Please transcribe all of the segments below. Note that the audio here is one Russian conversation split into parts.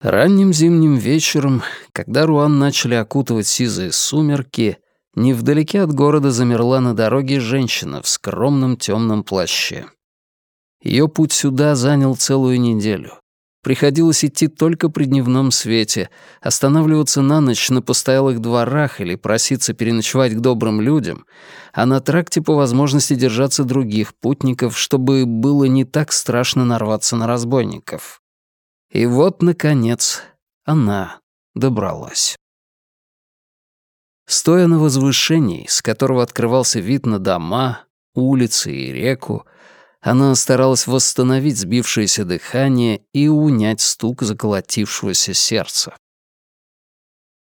Ранним зимним вечером, когда Руан начали окутывать сизые сумерки, невдалеке от города замерла на дороге женщина в скромном темном плаще. Ее путь сюда занял целую неделю. Приходилось идти только при дневном свете, останавливаться на ночь на постоялых дворах или проситься переночевать к добрым людям, а на тракте по возможности держаться других путников, чтобы было не так страшно нарваться на разбойников. И вот, наконец, она добралась. Стоя на возвышении, с которого открывался вид на дома, улицы и реку, она старалась восстановить сбившееся дыхание и унять стук заколотившегося сердца.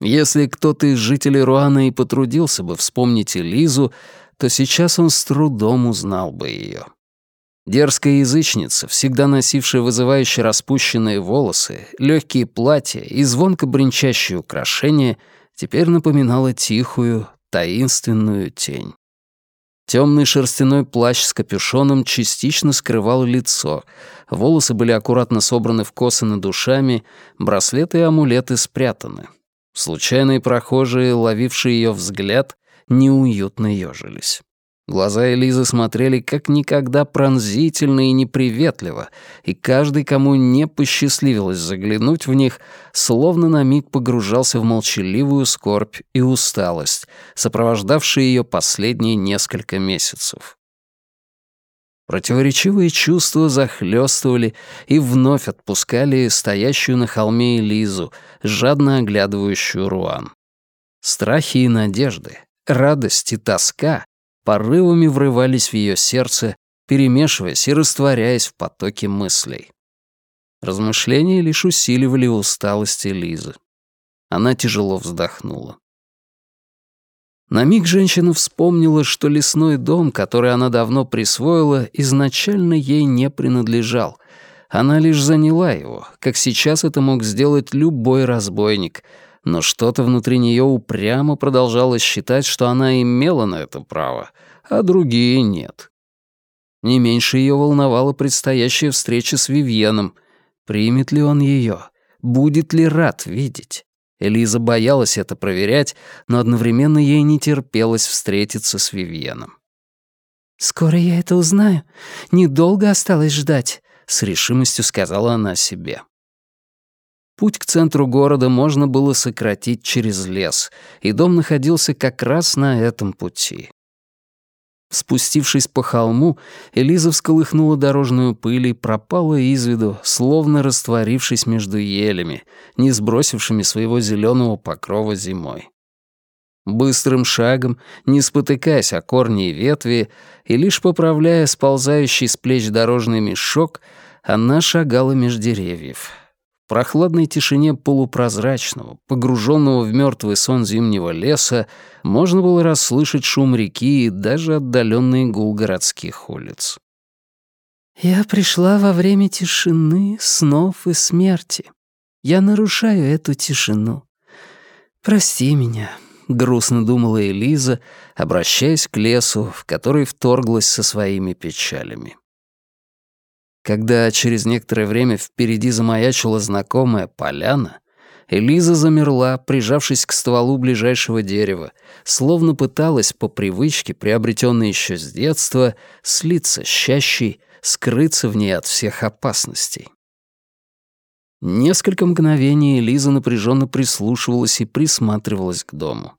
Если кто-то из жителей Руана и потрудился бы вспомнить Элизу, то сейчас он с трудом узнал бы ее. Дерзкая язычница, всегда носившая вызывающе распущенные волосы, легкие платья и звонко бренчащие украшения, теперь напоминала тихую, таинственную тень. Темный шерстяной плащ с капюшоном частично скрывал лицо, волосы были аккуратно собраны в косы над душами, браслеты и амулеты спрятаны. Случайные прохожие, ловившие ее взгляд, неуютно ежились. Глаза Элизы смотрели как никогда пронзительно и неприветливо, и каждый, кому не посчастливилось заглянуть в них, словно на миг погружался в молчаливую скорбь и усталость, сопровождавшие ее последние несколько месяцев. Противоречивые чувства захлестывали и вновь отпускали стоящую на холме Элизу, жадно оглядывающую Руан. Страхи и надежды, радость и тоска порывами врывались в ее сердце, перемешиваясь и растворяясь в потоке мыслей. Размышления лишь усиливали усталость Лизы. Она тяжело вздохнула. На миг женщина вспомнила, что лесной дом, который она давно присвоила, изначально ей не принадлежал. Она лишь заняла его, как сейчас это мог сделать любой разбойник — но что-то внутри нее упрямо продолжало считать, что она имела на это право, а другие нет. Не меньше ее волновала предстоящая встреча с Вивьеном. Примет ли он ее? Будет ли рад видеть? Элиза боялась это проверять, но одновременно ей не терпелось встретиться с Вивьеном. «Скоро я это узнаю. Недолго осталось ждать», — с решимостью сказала она себе. Путь к центру города можно было сократить через лес, и дом находился как раз на этом пути. Спустившись по холму, Элиза всколыхнула дорожную пыль и пропала из виду, словно растворившись между елями, не сбросившими своего зеленого покрова зимой. Быстрым шагом, не спотыкаясь о корни и ветви, и лишь поправляя сползающий с плеч дорожный мешок, она шагала меж деревьев прохладной тишине полупрозрачного, погруженного в мертвый сон зимнего леса, можно было расслышать шум реки и даже отдаленный гул городских улиц. «Я пришла во время тишины, снов и смерти. Я нарушаю эту тишину. Прости меня», — грустно думала Элиза, обращаясь к лесу, в который вторглась со своими печалями. Когда через некоторое время впереди замаячила знакомая поляна, Элиза замерла, прижавшись к стволу ближайшего дерева, словно пыталась по привычке, приобретенной еще с детства, слиться с чащей, скрыться в ней от всех опасностей. Несколько мгновений Элиза напряженно прислушивалась и присматривалась к дому.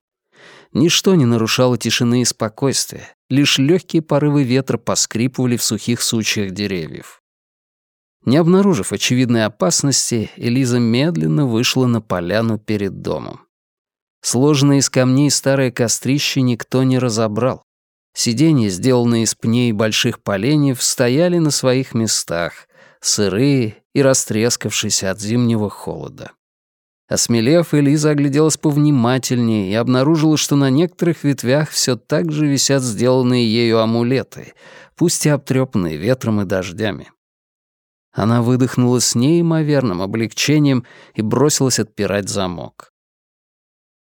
Ничто не нарушало тишины и спокойствия, лишь легкие порывы ветра поскрипывали в сухих сучьях деревьев. Не обнаружив очевидной опасности, Элиза медленно вышла на поляну перед домом. Сложенное из камней старое кострище никто не разобрал. Сиденья, сделанные из пней больших поленьев, стояли на своих местах, сырые и растрескавшиеся от зимнего холода. Осмелев, Элиза огляделась повнимательнее и обнаружила, что на некоторых ветвях все так же висят сделанные ею амулеты, пусть и обтрепанные ветром и дождями. Она выдохнула с неимоверным облегчением и бросилась отпирать замок.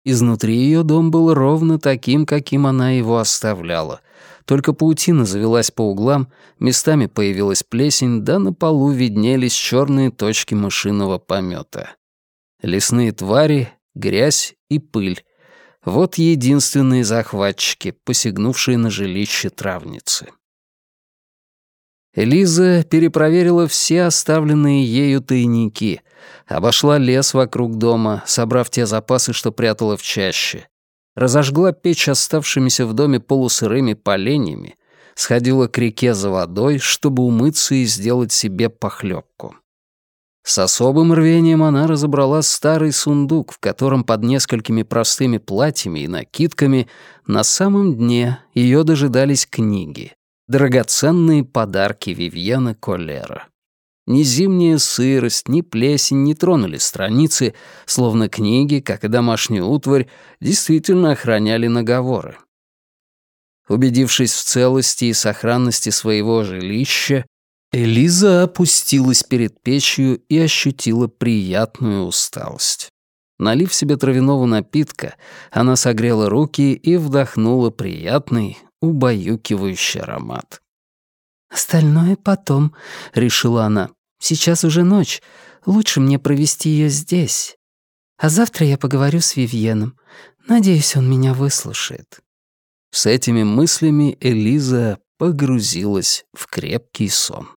Изнутри ее дом был ровно таким, каким она его оставляла. Только паутина завелась по углам, местами появилась плесень, да на полу виднелись черные точки мышиного помета. Лесные твари, грязь и пыль. Вот единственные захватчики, посягнувшие на жилище травницы. Элиза перепроверила все оставленные ею тайники, обошла лес вокруг дома, собрав те запасы, что прятала в чаще, разожгла печь оставшимися в доме полусырыми поленьями, сходила к реке за водой, чтобы умыться и сделать себе похлебку. С особым рвением она разобрала старый сундук, в котором под несколькими простыми платьями и накидками на самом дне ее дожидались книги, драгоценные подарки Вивьена Коллера. Ни зимняя сырость, ни плесень не тронули страницы, словно книги, как и домашнюю утварь, действительно охраняли наговоры. Убедившись в целости и сохранности своего жилища, Элиза опустилась перед печью и ощутила приятную усталость. Налив себе травяного напитка, она согрела руки и вдохнула приятный, убаюкивающий аромат. «Остальное потом», — решила она. «Сейчас уже ночь. Лучше мне провести ее здесь. А завтра я поговорю с Вивьеном. Надеюсь, он меня выслушает». С этими мыслями Элиза погрузилась в крепкий сон.